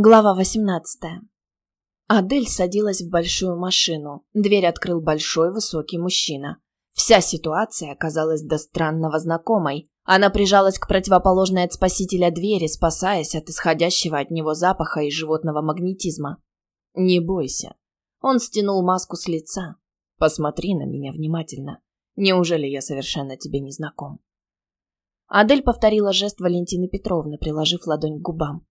Глава 18. Адель садилась в большую машину. Дверь открыл большой высокий мужчина. Вся ситуация оказалась до странного знакомой. Она прижалась к противоположной от спасителя двери, спасаясь от исходящего от него запаха и животного магнетизма. «Не бойся». Он стянул маску с лица. «Посмотри на меня внимательно. Неужели я совершенно тебе не знаком?» Адель повторила жест Валентины Петровны, приложив ладонь к губам.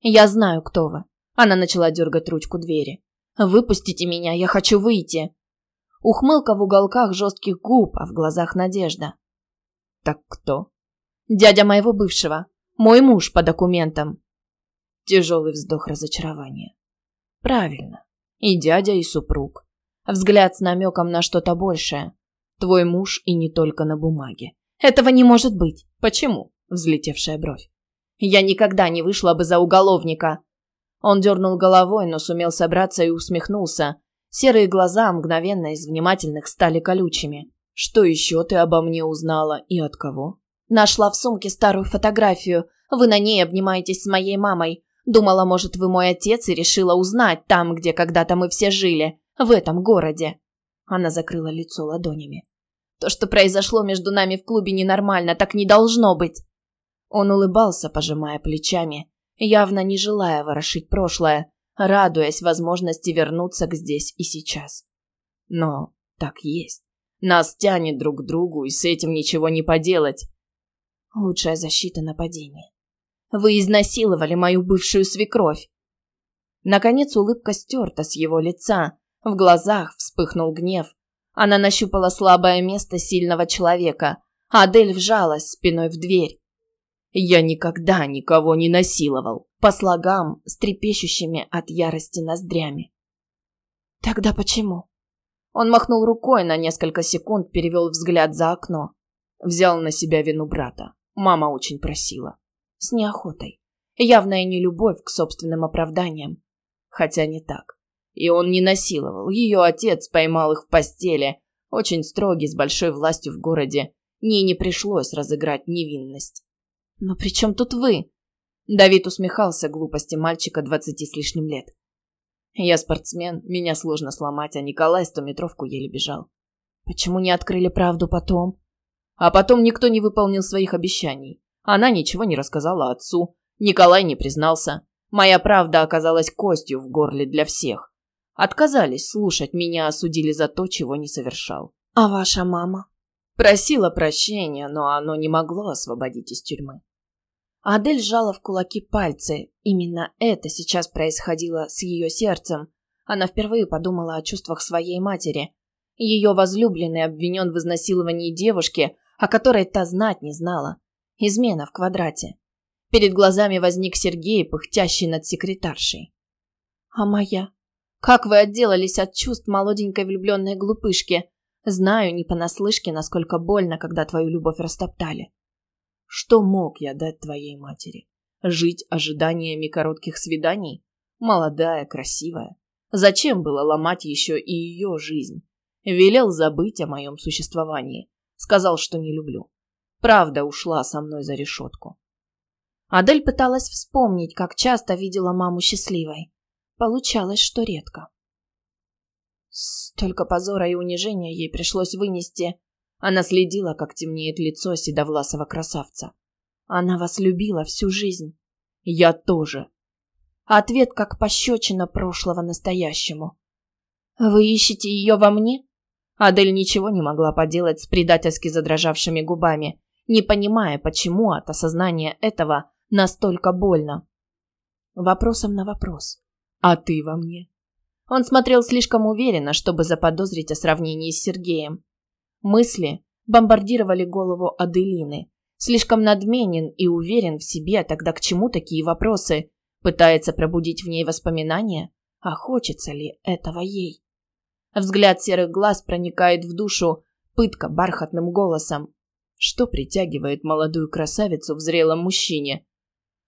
«Я знаю, кто вы». Она начала дергать ручку двери. «Выпустите меня, я хочу выйти». Ухмылка в уголках жестких губ, а в глазах надежда. «Так кто?» «Дядя моего бывшего. Мой муж по документам». Тяжелый вздох разочарования. «Правильно. И дядя, и супруг. Взгляд с намеком на что-то большее. Твой муж и не только на бумаге. Этого не может быть. Почему?» Взлетевшая бровь. Я никогда не вышла бы за уголовника. Он дернул головой, но сумел собраться и усмехнулся. Серые глаза мгновенно из внимательных стали колючими. Что еще ты обо мне узнала и от кого? Нашла в сумке старую фотографию. Вы на ней обнимаетесь с моей мамой. Думала, может, вы мой отец и решила узнать там, где когда-то мы все жили, в этом городе. Она закрыла лицо ладонями. То, что произошло между нами в клубе, ненормально, так не должно быть. Он улыбался, пожимая плечами, явно не желая ворошить прошлое, радуясь возможности вернуться к здесь и сейчас. Но так есть. Нас тянет друг к другу, и с этим ничего не поделать. Лучшая защита нападения. Вы изнасиловали мою бывшую свекровь. Наконец улыбка стерта с его лица. В глазах вспыхнул гнев. Она нащупала слабое место сильного человека. Адель вжалась спиной в дверь. Я никогда никого не насиловал. По слогам, с трепещущими от ярости ноздрями. Тогда почему? Он махнул рукой на несколько секунд, перевел взгляд за окно. Взял на себя вину брата. Мама очень просила. С неохотой. Явная нелюбовь к собственным оправданиям. Хотя не так. И он не насиловал. Ее отец поймал их в постели. Очень строгий, с большой властью в городе. Ей не пришлось разыграть невинность. «Но при чем тут вы?» Давид усмехался глупости мальчика двадцати с лишним лет. «Я спортсмен, меня сложно сломать, а Николай стометровку еле бежал. Почему не открыли правду потом?» А потом никто не выполнил своих обещаний. Она ничего не рассказала отцу. Николай не признался. Моя правда оказалась костью в горле для всех. Отказались слушать, меня осудили за то, чего не совершал. «А ваша мама?» Просила прощения, но оно не могло освободить из тюрьмы. Адель сжала в кулаки пальцы. Именно это сейчас происходило с ее сердцем. Она впервые подумала о чувствах своей матери. Ее возлюбленный обвинен в изнасиловании девушки, о которой та знать не знала. Измена в квадрате. Перед глазами возник Сергей, пыхтящий над секретаршей. «А моя? Как вы отделались от чувств молоденькой влюбленной глупышки? Знаю не понаслышке, насколько больно, когда твою любовь растоптали. Что мог я дать твоей матери? Жить ожиданиями коротких свиданий? Молодая, красивая. Зачем было ломать еще и ее жизнь? Велел забыть о моем существовании. Сказал, что не люблю. Правда ушла со мной за решетку. Адель пыталась вспомнить, как часто видела маму счастливой. Получалось, что редко. Столько позора и унижения ей пришлось вынести. Она следила, как темнеет лицо седовласого красавца. Она вас любила всю жизнь. Я тоже. Ответ как пощечина прошлого настоящему. Вы ищете ее во мне? Адель ничего не могла поделать с предательски задрожавшими губами, не понимая, почему от осознания этого настолько больно. Вопросом на вопрос. А ты во мне? Он смотрел слишком уверенно, чтобы заподозрить о сравнении с Сергеем. Мысли бомбардировали голову Аделины. Слишком надменен и уверен в себе, тогда к чему такие вопросы? Пытается пробудить в ней воспоминания? А хочется ли этого ей? Взгляд серых глаз проникает в душу, пытка бархатным голосом. Что притягивает молодую красавицу в зрелом мужчине?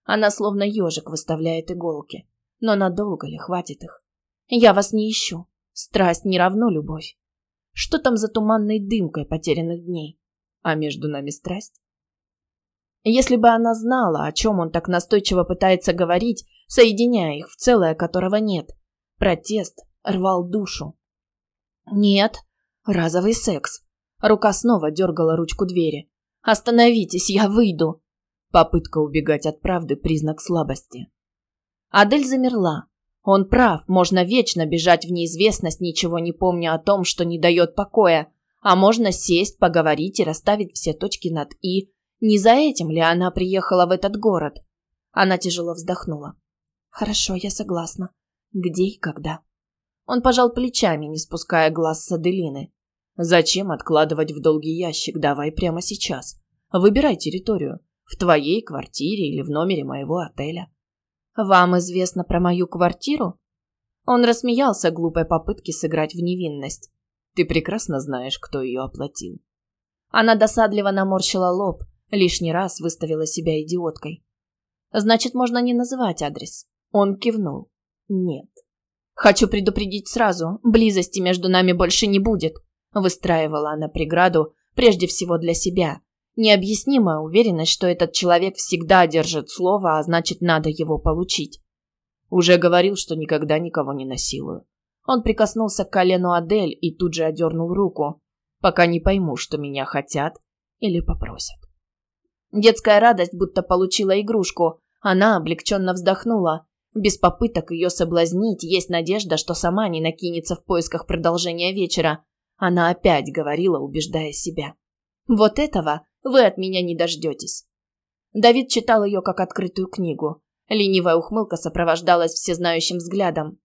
Она словно ежик выставляет иголки. Но надолго ли хватит их? Я вас не ищу. Страсть не равно любовь. Что там за туманной дымкой потерянных дней? А между нами страсть? Если бы она знала, о чем он так настойчиво пытается говорить, соединяя их в целое, которого нет. Протест рвал душу. «Нет, разовый секс». Рука снова дергала ручку двери. «Остановитесь, я выйду!» Попытка убегать от правды – признак слабости. Адель замерла. Он прав, можно вечно бежать в неизвестность, ничего не помня о том, что не дает покоя. А можно сесть, поговорить и расставить все точки над «и». Не за этим ли она приехала в этот город? Она тяжело вздохнула. «Хорошо, я согласна. Где и когда?» Он пожал плечами, не спуская глаз с Аделины. «Зачем откладывать в долгий ящик? Давай прямо сейчас. Выбирай территорию. В твоей квартире или в номере моего отеля». «Вам известно про мою квартиру?» Он рассмеялся глупой попытке сыграть в невинность. «Ты прекрасно знаешь, кто ее оплатил». Она досадливо наморщила лоб, лишний раз выставила себя идиоткой. «Значит, можно не называть адрес». Он кивнул. «Нет». «Хочу предупредить сразу, близости между нами больше не будет», выстраивала она преграду прежде всего для себя. Необъяснимая уверенность, что этот человек всегда держит слово, а значит, надо его получить. Уже говорил, что никогда никого не насилую. Он прикоснулся к колену Адель и тут же одернул руку, пока не пойму, что меня хотят или попросят. Детская радость будто получила игрушку. Она облегченно вздохнула. Без попыток ее соблазнить есть надежда, что сама не накинется в поисках продолжения вечера. Она опять говорила, убеждая себя. «Вот этого вы от меня не дождетесь». Давид читал ее как открытую книгу. Ленивая ухмылка сопровождалась всезнающим взглядом.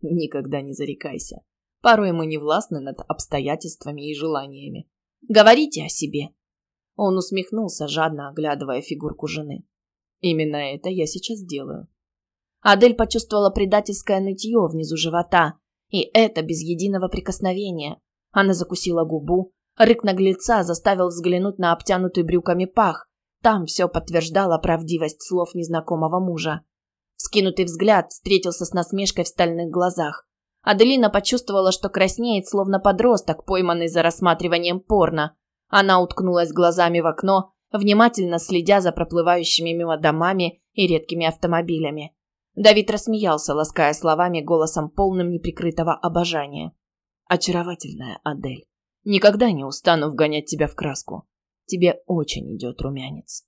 «Никогда не зарекайся. Порой мы не властны над обстоятельствами и желаниями. Говорите о себе». Он усмехнулся, жадно оглядывая фигурку жены. «Именно это я сейчас делаю. Адель почувствовала предательское нытье внизу живота, и это без единого прикосновения. Она закусила губу, рык наглеца заставил взглянуть на обтянутый брюками пах. Там все подтверждало правдивость слов незнакомого мужа. Скинутый взгляд встретился с насмешкой в стальных глазах. Аделина почувствовала, что краснеет, словно подросток, пойманный за рассматриванием порно. Она уткнулась глазами в окно, внимательно следя за проплывающими мимо домами и редкими автомобилями. Давид рассмеялся, лаская словами голосом полным неприкрытого обожания. «Очаровательная Адель, никогда не устану вгонять тебя в краску. Тебе очень идет румянец».